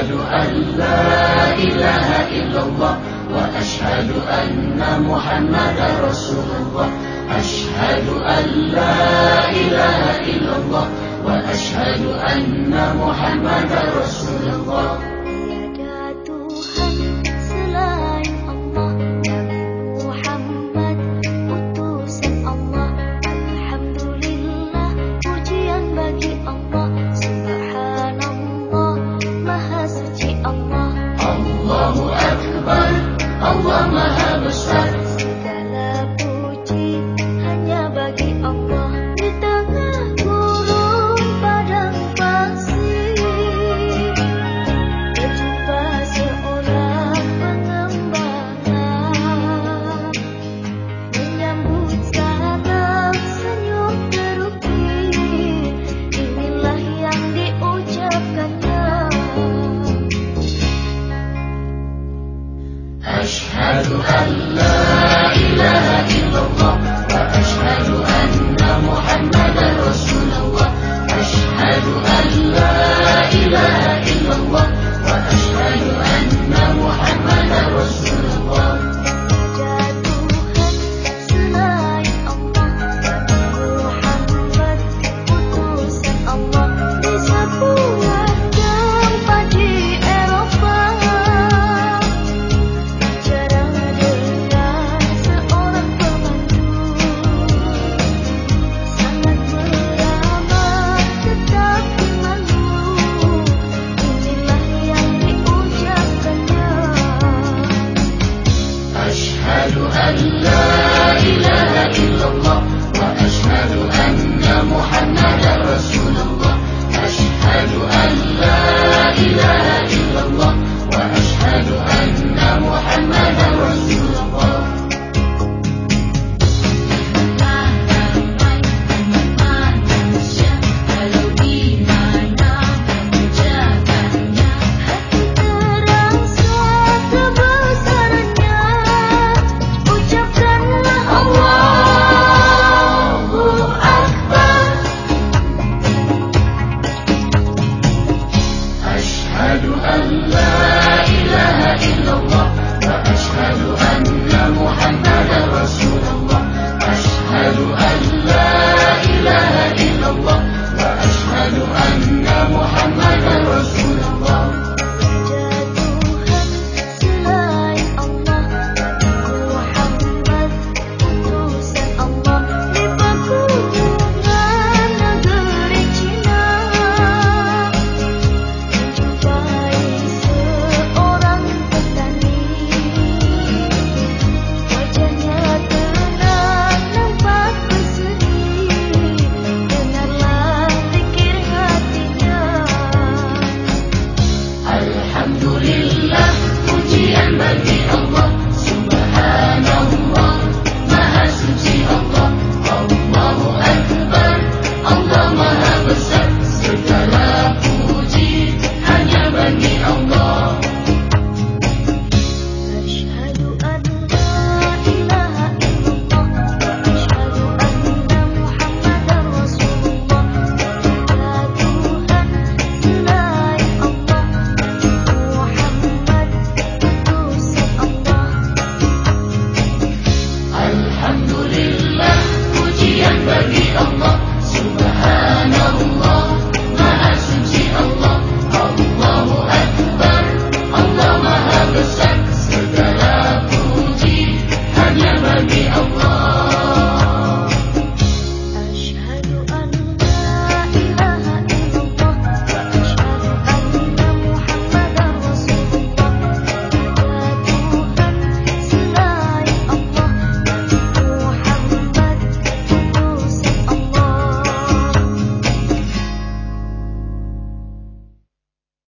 أشهد أن لا إله إلا الله وأشهد أن محمدا رسول الله أشهد أن لا أن لا إله إلا الله وأشهد أن the end of